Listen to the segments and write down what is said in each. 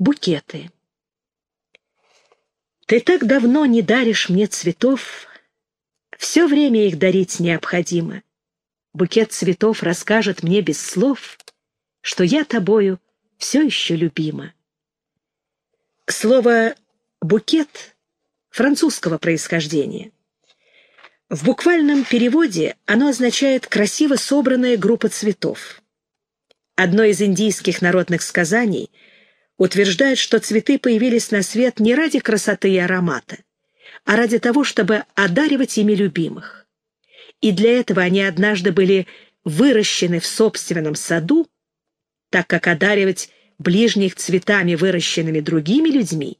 Букеты. Ты так давно не даришь мне цветов, все время их дарить необходимо. Букет цветов расскажет мне без слов, что я тобою все еще любима. Слово «букет» французского происхождения. В буквальном переводе оно означает «красиво собранная группа цветов». Одно из индийских народных сказаний — утверждает, что цветы появились на свет не ради красоты и аромата, а ради того, чтобы одаривать ими любимых. И для этого они однажды были выращены в собственном саду, так как одаривать ближних цветами, выращенными другими людьми,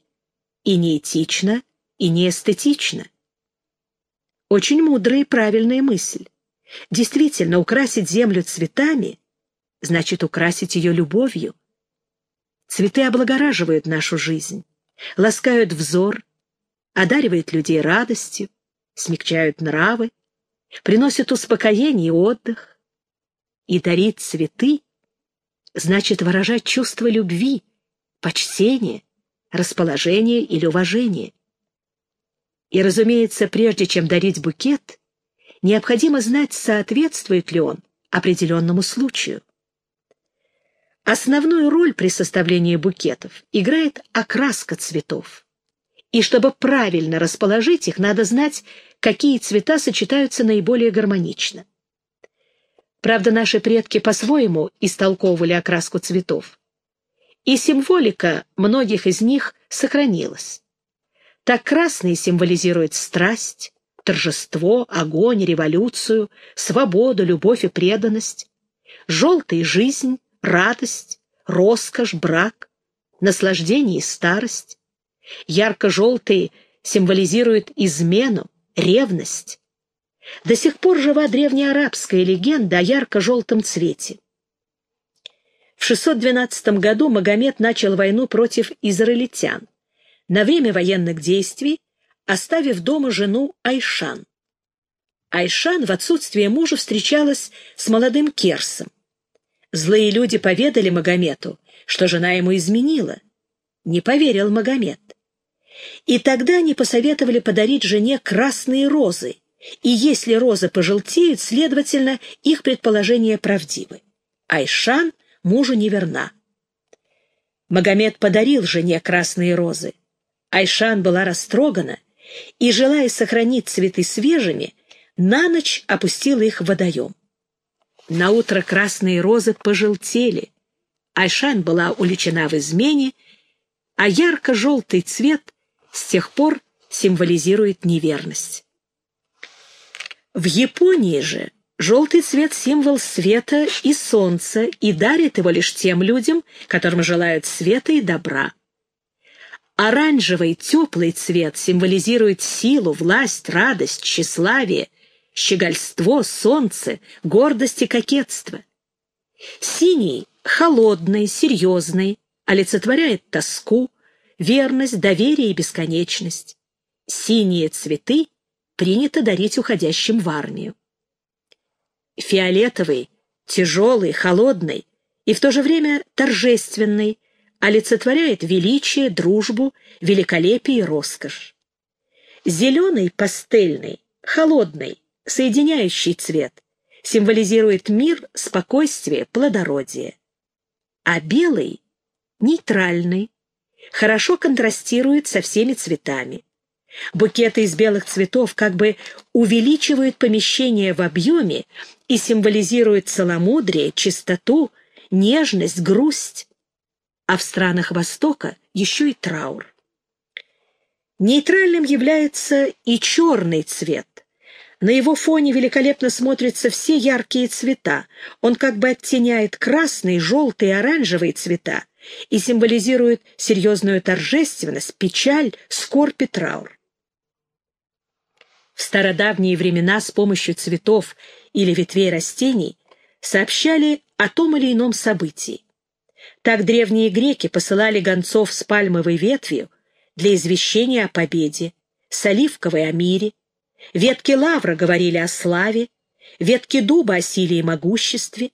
и неэтично, и неэстетично. Очень мудрая и правильная мысль. Действительно, украсить землю цветами значит украсить ее любовью. Цветы облагораживают нашу жизнь, ласкают взор, одаривают людей радостью, смягчают нравы, приносят успокоение и отдых. И дарить цветы значит выражать чувство любви, почтения, расположения или уважения. И, разумеется, прежде чем дарить букет, необходимо знать, соответствует ли он определенному случаю. Основную роль при составлении букетов играет окраска цветов. И чтобы правильно расположить их, надо знать, какие цвета сочетаются наиболее гармонично. Правда, наши предки по-своему истолковывали окраску цветов. И символика многих из них сохранилась. Так красный символизирует страсть, торжество, огонь, революцию, свободу, любовь и преданность. Желтый — жизнь, радость, роскошь, брак, наслаждение и старость. Ярко-желтые символизируют измену, ревность. До сих пор жива древнеарабская легенда о ярко-желтом цвете. В 612 году Магомед начал войну против израильтян. На время военных действий оставив дома жену Айшан. Айшан в отсутствие мужа встречалась с молодым Керсом. Злые люди поведали Магомету, что жена ему изменила. Не поверил Магомед. И тогда они посоветовали подарить жене красные розы, и если розы пожелтеют, следовательно, их предположения правдивы. Айшан мужу не верна. Магомед подарил жене красные розы. Айшан была растрогана и, желая сохранить цветы свежими, на ночь опустила их в водоем. Наутро красные розы пожелтели. Айшан была уличена в измене, а ярко-желтый цвет с тех пор символизирует неверность. В Японии же желтый цвет — символ света и солнца и дарит его лишь тем людям, которым желают света и добра. Оранжевый теплый цвет символизирует силу, власть, радость, тщеславие — щегольство, солнце, гордость и кокетство. Синий — холодный, серьезный, олицетворяет тоску, верность, доверие и бесконечность. Синие цветы принято дарить уходящим в армию. Фиолетовый, тяжелый, холодный и в то же время торжественный, олицетворяет величие, дружбу, великолепие и роскошь. Зеленый, пастельный, холодный, соединяющий цвет, символизирует мир, спокойствие, плодородие. А белый — нейтральный, хорошо контрастирует со всеми цветами. Букеты из белых цветов как бы увеличивают помещение в объеме и символизируют целомудрие, чистоту, нежность, грусть. А в странах Востока еще и траур. Нейтральным является и черный цвет, на его фоне великолепно смотрятся все яркие цвета. Он как бы оттеняет красные, желтые и оранжевые цвета и символизирует серьезную торжественность, печаль, скорбь и траур. В стародавние времена с помощью цветов или ветвей растений сообщали о том или ином событии. Так древние греки посылали гонцов с пальмовой ветвью для извещения о победе, с оливковой о мире, Ветки лавра говорили о славе, ветки дуба о силе и могуществе,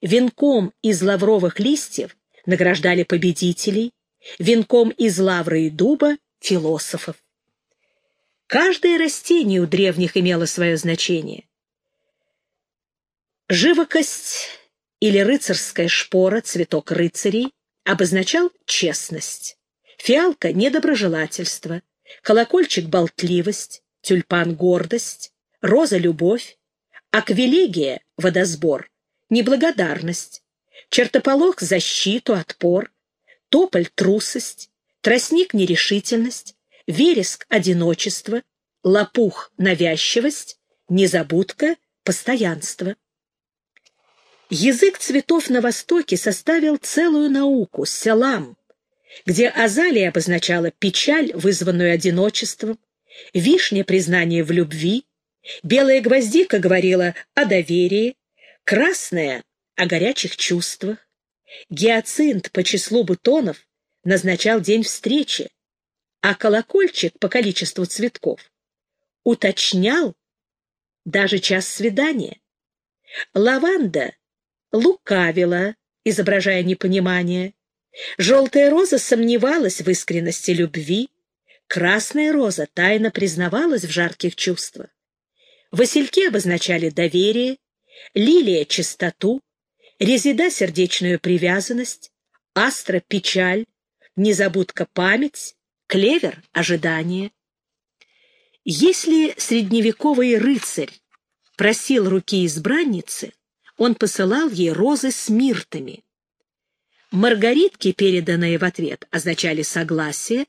венком из лавровых листьев награждали победителей, венком из лавры и дуба — философов. Каждое растение у древних имело свое значение. Живокость или рыцарская шпора, цветок рыцарей, обозначал честность. Фиалка — недоброжелательство, колокольчик — болтливость, тюльпан — гордость, роза — любовь, аквилегия — водосбор, неблагодарность, чертополох — защиту, отпор, тополь — трусость, тростник — нерешительность, вереск — одиночество, лопух — навязчивость, незабудка — постоянство. Язык цветов на Востоке составил целую науку — селам, где азалия обозначала печаль, вызванную одиночеством, вишня — признание в любви, белая гвоздика говорила о доверии, красная — о горячих чувствах, гиацинт по числу бутонов назначал день встречи, а колокольчик по количеству цветков уточнял даже час свидания. Лаванда лукавила, изображая непонимание, Желтая роза сомневалась в искренности любви, красная роза тайно признавалась в жарких чувствах. Васильки обозначали доверие, лилия — чистоту, резида — сердечную привязанность, астра — печаль, незабудка — память, клевер — ожидание. Если средневековый рыцарь просил руки избранницы, он посылал ей розы с миртами, Маргаритки, переданные в ответ, означали согласие,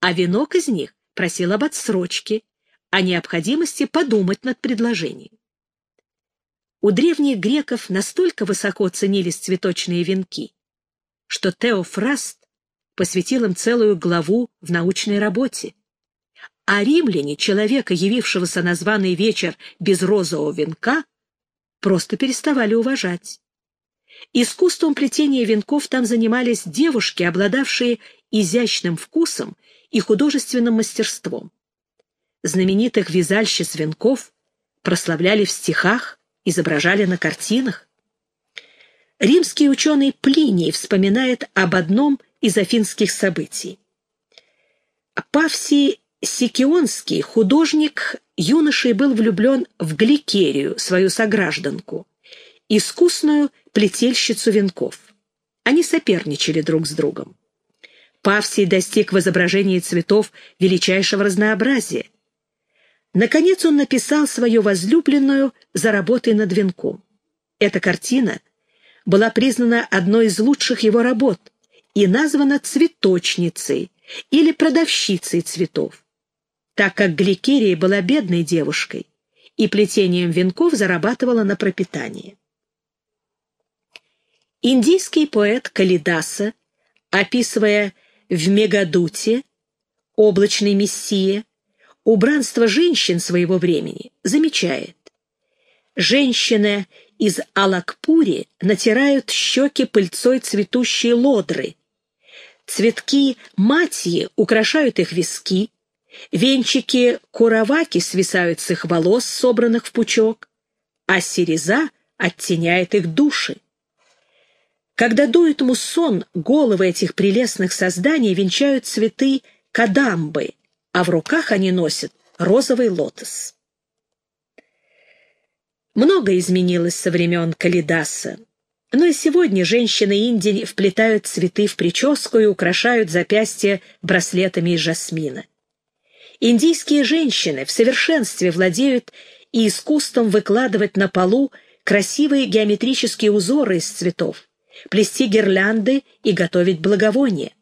а венок из них просил об отсрочке, о необходимости подумать над предложением. У древних греков настолько высоко ценились цветочные венки, что Теофраст посвятил им целую главу в научной работе. А римляне, человека, явившегося на званый вечер без розового венка, просто переставали уважать. Искусством плетения венков там занимались девушки, обладавшие изящным вкусом и художественным мастерством. Знаменитых вязальщиц венков прославляли в стихах, изображали на картинах. Римский ученый Плиний вспоминает об одном из афинских событий. Павсий Сикионский, художник, юношей был влюблен в Гликерию, свою согражданку искусную плетельщицу венков. Они соперничали друг с другом. Павсий достиг в изображении цветов величайшего разнообразия. Наконец он написал свою возлюбленную за работой над венком. Эта картина была признана одной из лучших его работ и названа «цветочницей» или «продавщицей цветов», так как Гликерия была бедной девушкой и плетением венков зарабатывала на пропитание. Индийский поэт Калидаса, описывая в Мегадуте, облачный мессия, убранство женщин своего времени, замечает. Женщины из Алакпури натирают щеки пыльцой цветущие лодры. Цветки матьи украшают их виски, венчики кураваки свисают с их волос, собранных в пучок, а сиреза оттеняет их души. Когда дует муссон, головы этих прелестных созданий венчают цветы кадамбы, а в руках они носят розовый лотос. Много изменилось со времен Калидаса, но и сегодня женщины Индии вплетают цветы в прическу и украшают запястья браслетами из жасмина. Индийские женщины в совершенстве владеют и искусством выкладывать на полу красивые геометрические узоры из цветов плести гирлянды и готовить благовония.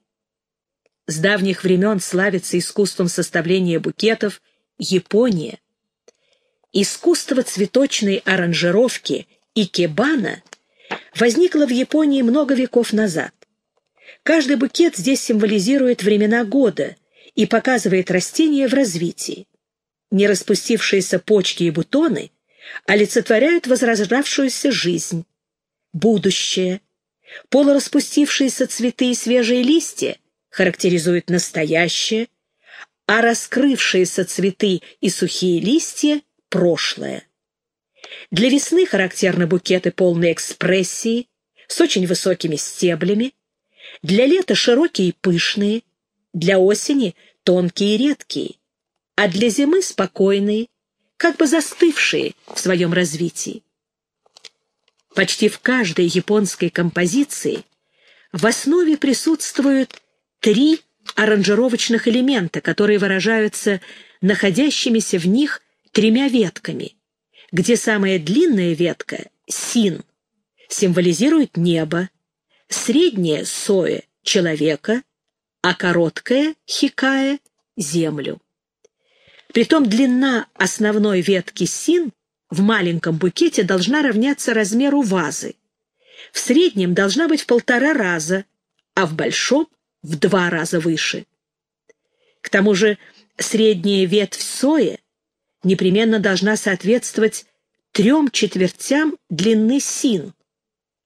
С давних времен славится искусством составления букетов Япония. Искусство цветочной аранжировки икебана возникло в Японии много веков назад. Каждый букет здесь символизирует времена года и показывает растение в развитии. Не распустившиеся почки и бутоны олицетворяют возрождавшуюся жизнь, будущее, Полураспустившиеся цветы и свежие листья характеризуют настоящее, а раскрывшиеся цветы и сухие листья — прошлое. Для весны характерны букеты полной экспрессии, с очень высокими стеблями, Для лета широкие и пышные, для осени тонкие и редкие, а для зимы спокойные, как бы застывшие в своем развитии. Почти в каждой японской композиции в основе присутствуют три аранжировочных элемента, которые выражаются находящимися в них тремя ветками, где самая длинная ветка — син, символизирует небо, средняя — соя — человека, а короткая — хикая — землю. Притом длина основной ветки син в маленьком букете должна равняться размеру вазы. В среднем должна быть в полтора раза, а в большом — в два раза выше. К тому же средняя ветвь сои непременно должна соответствовать трем четвертям длины син,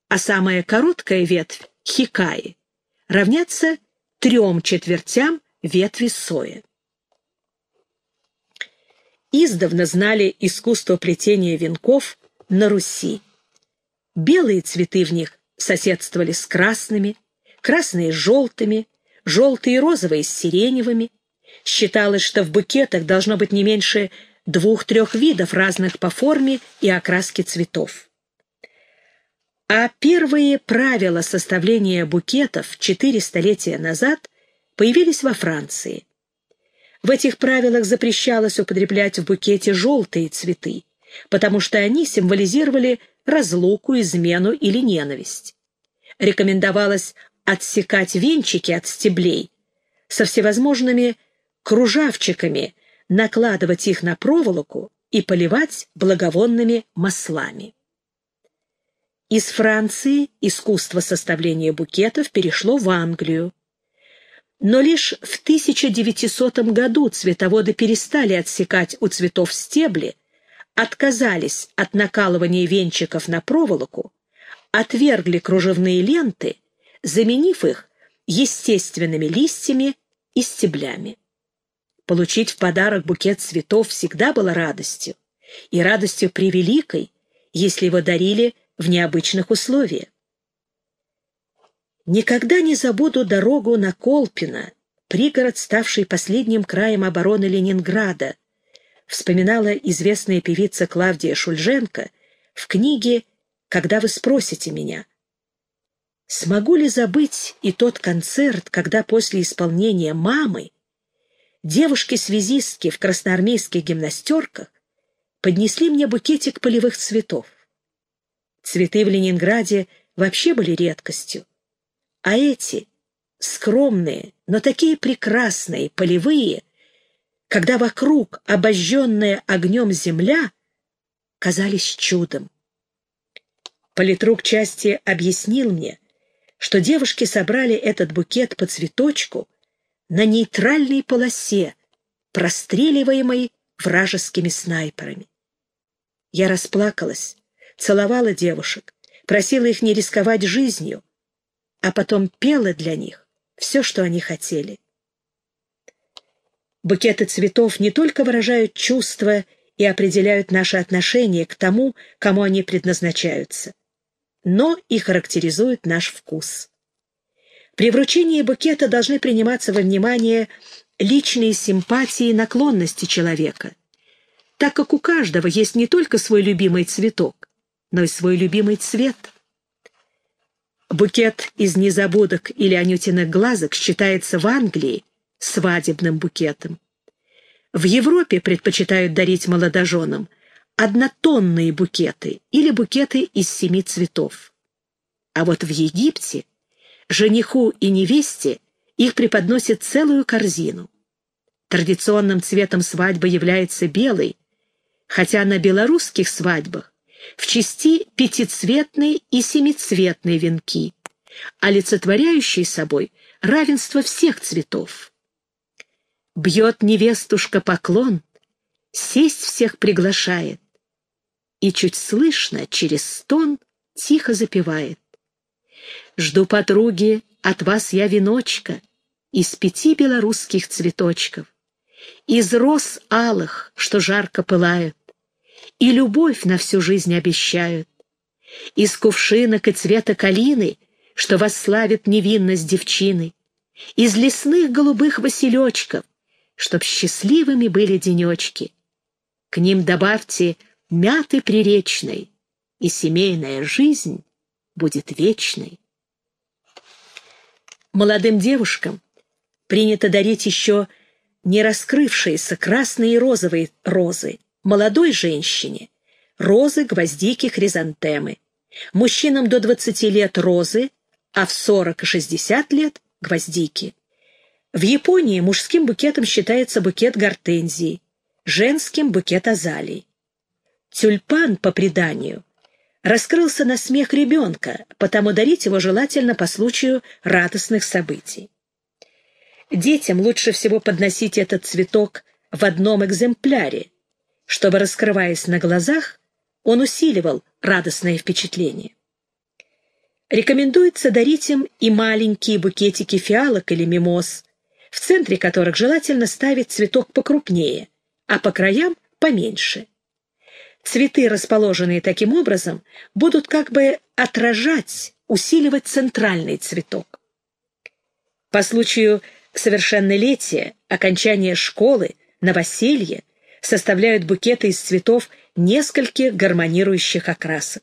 а самая короткая ветвь — хикаи — равняться трем четвертям ветви сои издавна знали искусство плетения венков на Руси. Белые цветы в них соседствовали с красными, красные с желтыми, желтые и розовые с сиреневыми. Считалось, что в букетах должно быть не меньше двух-трех видов разных по форме и окраске цветов. А первые правила составления букетов четыре столетия назад появились во Франции. В этих правилах запрещалось употреблять в букете желтые цветы, потому что они символизировали разлуку, измену или ненависть. Рекомендовалось отсекать венчики от стеблей со всевозможными кружавчиками, накладывать их на проволоку и поливать благовонными маслами. Из Франции искусство составления букетов перешло в Англию, но лишь в 1900 году цветоводы перестали отсекать у цветов стебли, отказались от накалывания венчиков на проволоку, отвергли кружевные ленты, заменив их естественными листьями и стеблями. Получить в подарок букет цветов всегда было радостью, и радостью превеликой, если его дарили в необычных условиях. Никогда не забуду дорогу на Колпино, пригород, ставший последним краем обороны Ленинграда, вспоминала известная певица Клавдия Шульженко в книге «Когда вы спросите меня». Смогу ли забыть и тот концерт, когда после исполнения «Мамы» девушки-связистки в красноармейских гимнастерках поднесли мне букетик полевых цветов? Цветы в Ленинграде вообще были редкостью. А эти, скромные, но такие прекрасные, полевые, когда вокруг обожженная огнем земля, казались чудом. Политрук части объяснил мне, что девушки собрали этот букет по цветочку на нейтральной полосе, простреливаемой вражескими снайперами. Я расплакалась, целовала девушек, просила их не рисковать жизнью, а потом пела для них все, что они хотели. Букеты цветов не только выражают чувства и определяют наше отношение к тому, кому они предназначаются, но и характеризуют наш вкус. При вручении букета должны приниматься во внимание личные симпатии и наклонности человека, так как у каждого есть не только свой любимый цветок, но и свой любимый цвет — Букет из незабудок или анютиных глазок считается в Англии свадебным букетом. В Европе предпочитают дарить молодоженам однотонные букеты или букеты из семи цветов. А вот в Египте жениху и невесте их преподносят целую корзину. Традиционным цветом свадьбы является белый, хотя на белорусских свадьбах в части пятицветные и семицветные венки, олицетворяющие собой равенство всех цветов. Бьет невестушка поклон, сесть всех приглашает, и чуть слышно через стон тихо запевает. Жду подруги, от вас я веночка, из пяти белорусских цветочков, из роз алых, что жарко пылают, и любовь на всю жизнь обещают. Из кувшинок и цвета калины что восславит невинность девчины, из лесных голубых василечков, чтоб счастливыми были денечки. К ним добавьте мяты приречной, и семейная жизнь будет вечной. Молодым девушкам принято дарить еще не раскрывшиеся красные и розовые розы, молодой женщине — розы, гвоздики, хризантемы, мужчинам до 20 лет — розы, а в 40 и 60 лет — гвоздики. В Японии мужским букетом считается букет гортензии, женским — букет азалий. Тюльпан, по преданию, раскрылся на смех ребенка, потому дарить его желательно по случаю радостных событий. Детям лучше всего подносить этот цветок в одном экземпляре, чтобы, раскрываясь на глазах, он усиливал радостное впечатление. Рекомендуется дарить им и маленькие букетики фиалок или мимоз, в центре которых желательно ставить цветок покрупнее, а по краям поменьше. Цветы, расположенные таким образом, будут как бы отражать, усиливать центральный цветок. По случаю совершеннолетия, окончания школы, новоселья составляют букеты из цветов нескольких гармонирующих окрасок.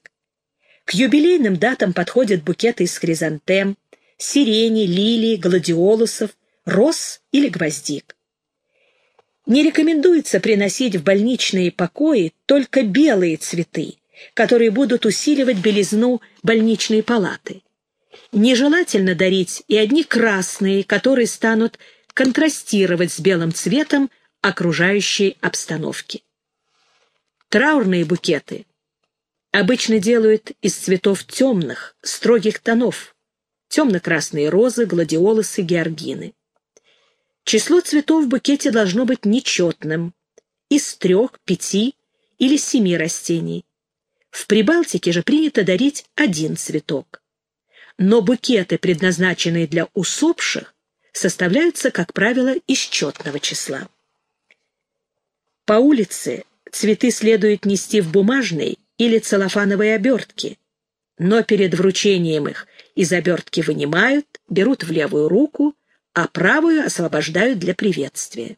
К юбилейным датам подходят букеты из хризантем, сирени, лилий, гладиолусов, роз или гвоздик. Не рекомендуется приносить в больничные покои только белые цветы, которые будут усиливать белизну больничной палаты. Нежелательно дарить и одни красные, которые станут контрастировать с белым цветом окружающей обстановки. Траурные букеты обычно делают из цветов темных, строгих тонов, темно-красные розы, гладиолусы, георгины. Число цветов в букете должно быть нечетным, из трех, пяти или семи растений. В Прибалтике же принято дарить один цветок. Но букеты, предназначенные для усопших, составляются, как правило, из четного числа. По улице цветы следует нести в бумажной или целлофановой обертке, но перед вручением их из обертки вынимают, берут в левую руку а правую освобождают для приветствия.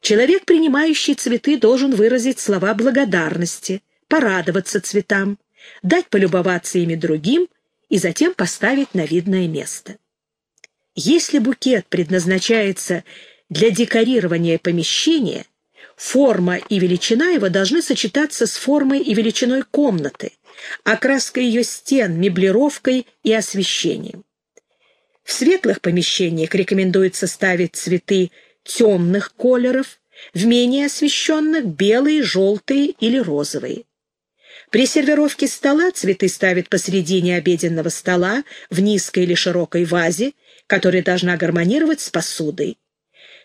Человек, принимающий цветы, должен выразить слова благодарности, порадоваться цветам, дать полюбоваться ими другим и затем поставить на видное место. Если букет предназначается для декорирования помещения, форма и величина его должны сочетаться с формой и величиной комнаты, окраской ее стен, меблировкой и освещением. В светлых помещениях рекомендуется ставить цветы темных колеров, в менее освещенных – белые, желтые или розовые. При сервировке стола цветы ставят посередине обеденного стола в низкой или широкой вазе, которая должна гармонировать с посудой.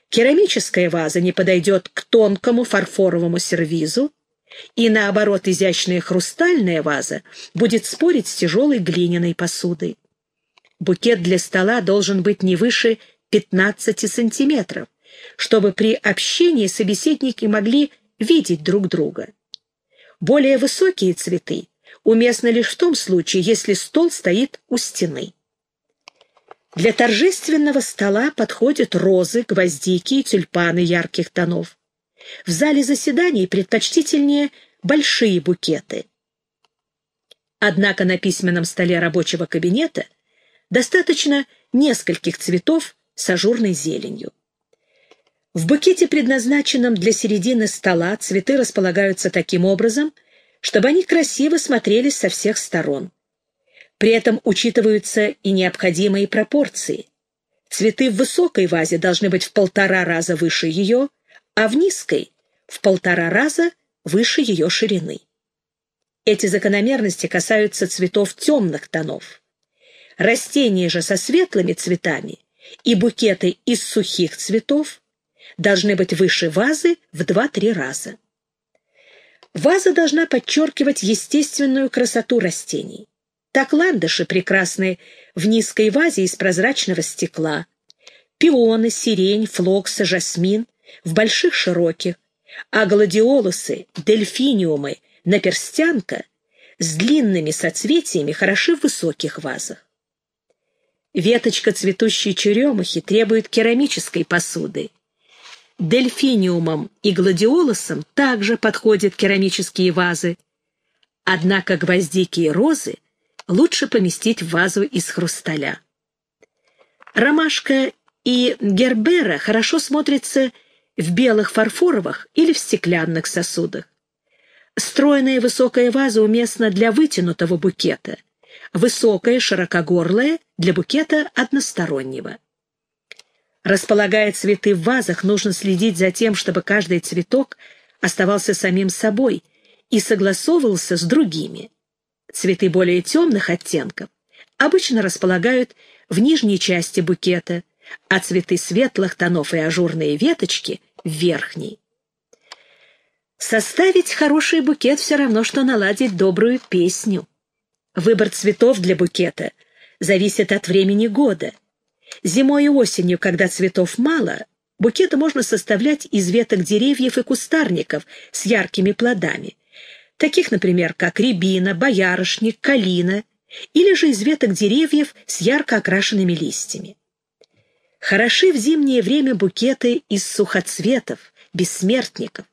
Керамическая ваза не подойдет к тонкому фарфоровому сервизу, и наоборот изящная хрустальная ваза будет спорить с тяжелой глиняной посудой. Букет для стола должен быть не выше 15 сантиметров, чтобы при общении собеседники могли видеть друг друга. Более высокие цветы уместны лишь в том случае, если стол стоит у стены. Для торжественного стола подходят розы, гвоздики и тюльпаны ярких тонов. В зале заседаний предпочтительнее большие букеты. Однако на письменном столе рабочего кабинета – Достаточно нескольких цветов с ажурной зеленью. В букете, предназначенном для середины стола, цветы располагаются таким образом, чтобы они красиво смотрелись со всех сторон. При этом учитываются и необходимые пропорции. Цветы в высокой вазе должны быть в полтора раза выше ее, а в низкой — в полтора раза выше ее ширины. Эти закономерности касаются цветов темных тонов. Растения же со светлыми цветами и букеты из сухих цветов должны быть выше вазы в 2-3 раза. Ваза должна подчеркивать естественную красоту растений. Так ландыши прекрасны в низкой вазе из прозрачного стекла, пионы, сирень, флоксы, жасмин в больших широких, а гладиолусы, дельфиниумы, наперстянка с длинными соцветиями хороши в высоких вазах. Веточка цветущей черемухи требует керамической посуды. Дельфиниумом и гладиолусом также подходят керамические вазы. Однако гвоздики и розы лучше поместить в вазу из хрусталя. Ромашка и гербера хорошо смотрятся в белых фарфоровых или в стеклянных сосудах. Стройная высокая ваза уместна для вытянутого букета, высокая широкогорлая для букета одностороннего. Располагая цветы в вазах, нужно следить за тем, чтобы каждый цветок оставался самим собой и согласовывался с другими. Цветы более темных оттенков обычно располагают в нижней части букета, а цветы светлых тонов и ажурные веточки — в верхней. Составить хороший букет все равно, что наладить добрую песню. Выбор цветов для букета зависит от времени года. Зимой и осенью, когда цветов мало, букеты можно составлять из веток деревьев и кустарников с яркими плодами, таких, например, как рябина, боярышник, калина, или же из веток деревьев с ярко окрашенными листьями. Хороши в зимнее время букеты из сухоцветов, бессмертников,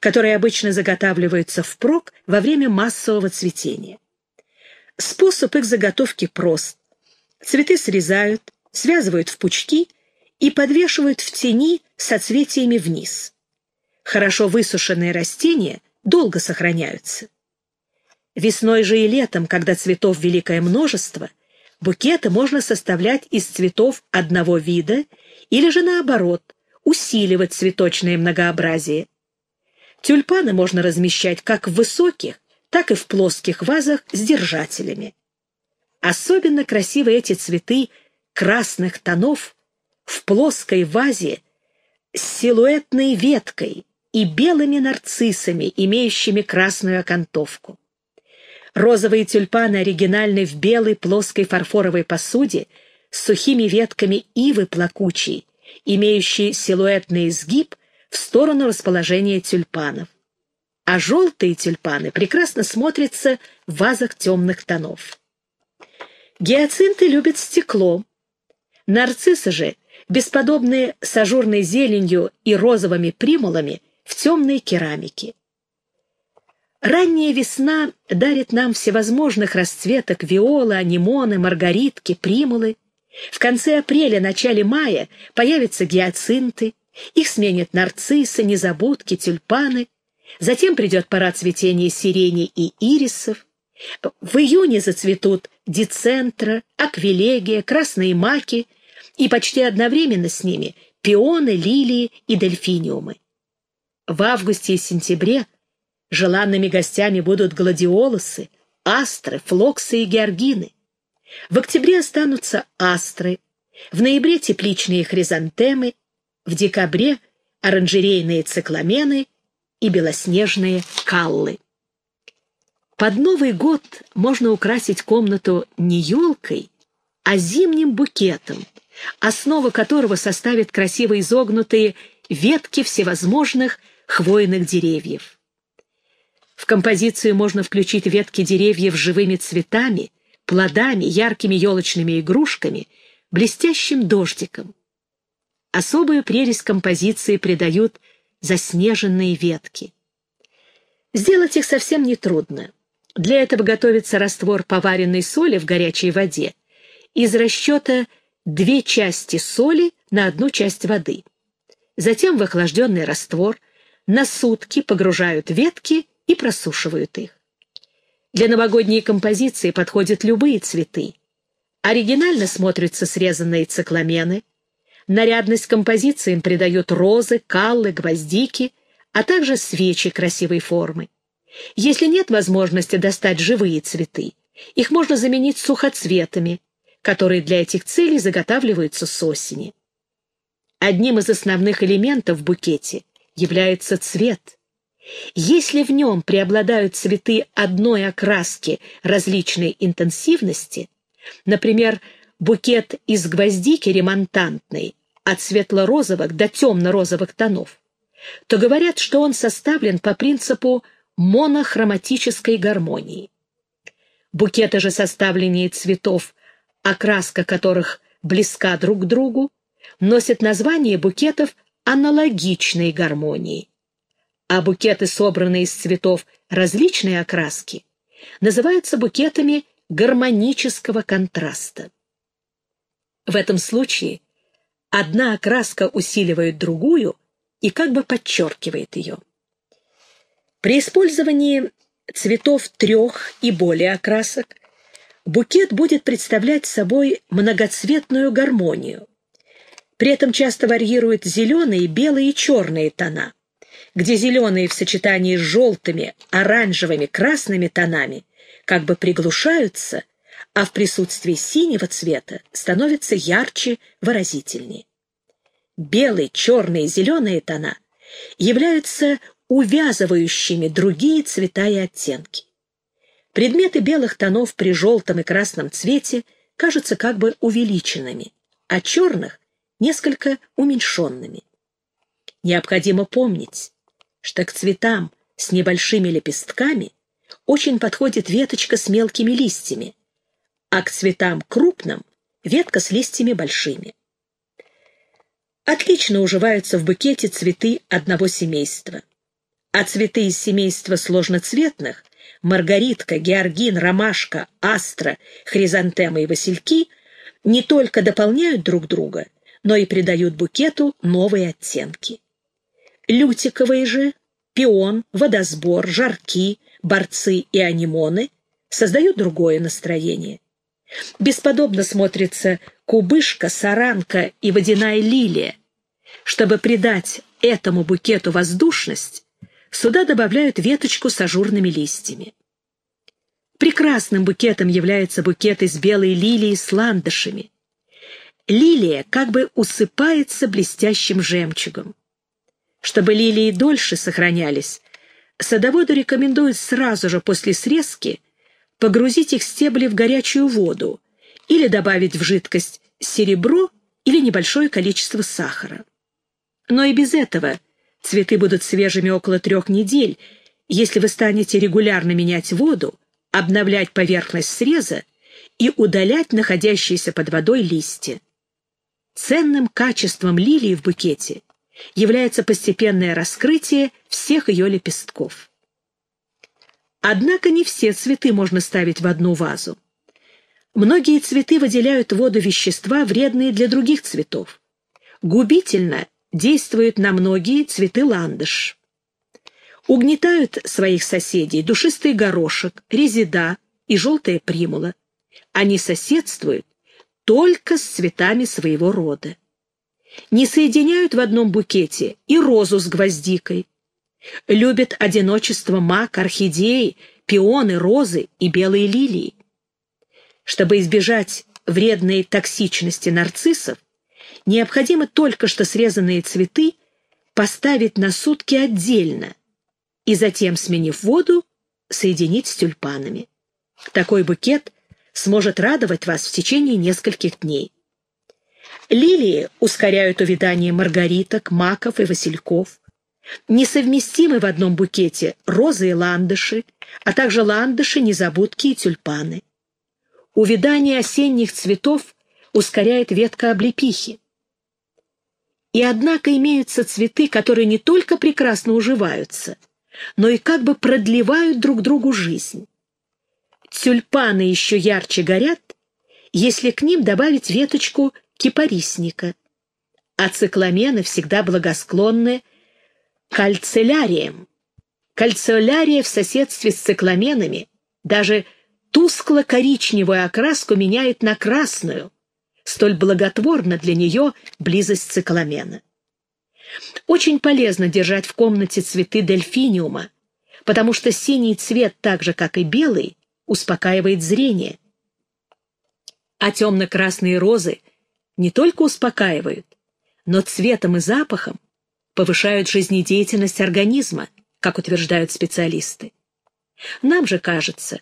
которые обычно заготавливаются впрок во время массового цветения. Способ их заготовки прост. Цветы срезают, связывают в пучки и подвешивают в тени соцветиями вниз. Хорошо высушенные растения долго сохраняются. Весной же и летом, когда цветов великое множество, букеты можно составлять из цветов одного вида или же наоборот, усиливать цветочное многообразие. Тюльпаны можно размещать как в высоких, так и в плоских вазах с держателями. Особенно красивы эти цветы красных тонов в плоской вазе с силуэтной веткой и белыми нарциссами, имеющими красную окантовку. Розовые тюльпаны оригинальны в белой плоской фарфоровой посуде с сухими ветками ивы плакучей, имеющей силуэтный изгиб в сторону расположения тюльпанов. А желтые тюльпаны прекрасно смотрятся в вазах темных тонов. Гиацинты любят стекло. Нарциссы же, бесподобные с ажурной зеленью и розовыми примулами, в темной керамике. Ранняя весна дарит нам всевозможных расцветок виолы, анимоны, маргаритки, примулы. В конце апреля, начале мая появятся гиацинты, их сменят нарциссы, незабудки, тюльпаны. Затем придет пора цветения сирени и ирисов. В июне зацветут дицентра, аквилегия, красные маки и почти одновременно с ними пионы, лилии и дельфиниумы. В августе и сентябре желанными гостями будут гладиолусы, астры, флоксы и георгины. В октябре останутся астры, в ноябре тепличные хризантемы, в декабре оранжерейные цикламены и белоснежные каллы. Под Новый год можно украсить комнату не елкой, а зимним букетом, основа которого составят красиво изогнутые ветки всевозможных хвойных деревьев. В композицию можно включить ветки деревьев с живыми цветами, плодами, яркими елочными игрушками, блестящим дождиком. Особую прелесть композиции придают заснеженные ветки. Сделать их совсем нетрудно. Для этого готовится раствор поваренной соли в горячей воде из расчета две части соли на одну часть воды. Затем в охлажденный раствор на сутки погружают ветки и просушивают их. Для новогодней композиции подходят любые цветы. Оригинально смотрятся срезанные цикламены, Нарядность композициям придают розы, каллы, гвоздики, а также свечи красивой формы. Если нет возможности достать живые цветы, их можно заменить сухоцветами, которые для этих целей заготавливаются с осени. Одним из основных элементов в букете является цвет. Если в нем преобладают цветы одной окраски различной интенсивности, например, букет из гвоздики ремонтантной от светло-розовых до темно-розовых тонов, то говорят, что он составлен по принципу монохроматической гармонии. Букеты же составленные цветов окраска которых близка друг к другу, носят название букетов аналогичной гармонии. А букеты, собранные из цветов различной окраски, называются букетами гармонического контраста. В этом случае одна окраска усиливает другую и как бы подчеркивает ее. При использовании цветов трех и более окрасок букет будет представлять собой многоцветную гармонию. При этом часто варьируют зеленые, белые и черные тона, где зеленые в сочетании с желтыми, оранжевыми, красными тонами как бы приглушаются, а в присутствии синего цвета становятся ярче, выразительнее. Белый, черный и зеленые тона являются увязывающими другие цвета и оттенки. Предметы белых тонов при желтом и красном цвете кажутся как бы увеличенными, а черных — несколько уменьшенными. Необходимо помнить, что к цветам с небольшими лепестками очень подходит веточка с мелкими листьями, а к цветам крупным — ветка с листьями большими. Отлично уживаются в букете цветы одного семейства, а цветы из семейства сложноцветных маргаритка, георгин, ромашка, астра, хризантемы и васильки не только дополняют друг друга, но и придают букету новые оттенки. Лютиковые же, пион, водосбор, жарки, борцы и анимоны создают другое настроение. Бесподобно смотрится кубышка, саранка и водяная лилия. Чтобы придать этому букету воздушность, Сюда добавляют веточку с ажурными листьями. Прекрасным букетом является букет из белой лилии с ландышами. Лилия как бы усыпается блестящим жемчугом. Чтобы лилии дольше сохранялись, садоводу рекомендуют сразу же после срезки погрузить их стебли в горячую воду или добавить в жидкость серебро или небольшое количество сахара. Но и без этого – Цветы будут свежими около трех недель, если вы станете регулярно менять воду, обновлять поверхность среза и удалять находящиеся под водой листья. Ценным качеством лилии в букете является постепенное раскрытие всех ее лепестков. Однако не все цветы можно ставить в одну вазу. Многие цветы выделяют в воду вещества, вредные для других цветов. Губительно действуют на многие цветы ландыш. Угнетают своих соседей душистый горошек, резида и желтая примула. Они соседствуют только с цветами своего рода. Не соединяют в одном букете и розу с гвоздикой. Любят одиночество мак, орхидеи, пионы, розы и белые лилии. Чтобы избежать вредной токсичности нарциссов, необходимо только что срезанные цветы поставить на сутки отдельно и затем, сменив воду, соединить с тюльпанами. Такой букет сможет радовать вас в течение нескольких дней. Лилии ускоряют увядание маргариток, маков и васильков. Несовместимы в одном букете розы и ландыши, а также ландыши, незабудки и тюльпаны. Увядание осенних цветов ускоряет ветка облепихи. И однако имеются цветы, которые не только прекрасно уживаются, но и как бы продлевают друг другу жизнь. Тюльпаны еще ярче горят, если к ним добавить веточку кипарисника, а цикламены всегда благосклонны кальцеляриям. Кальцелярия в соседстве с цикламенами даже тускло-коричневую окраску меняет на красную, Столь благотворна для нее близость цикламена. Очень полезно держать в комнате цветы дельфиниума, потому что синий цвет, так же как и белый, успокаивает зрение. А темно-красные розы не только успокаивают, но цветом и запахом повышают жизнедеятельность организма, как утверждают специалисты. Нам же кажется,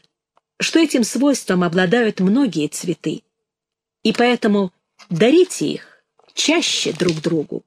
что этим свойством обладают многие цветы и поэтому дарите их чаще друг другу.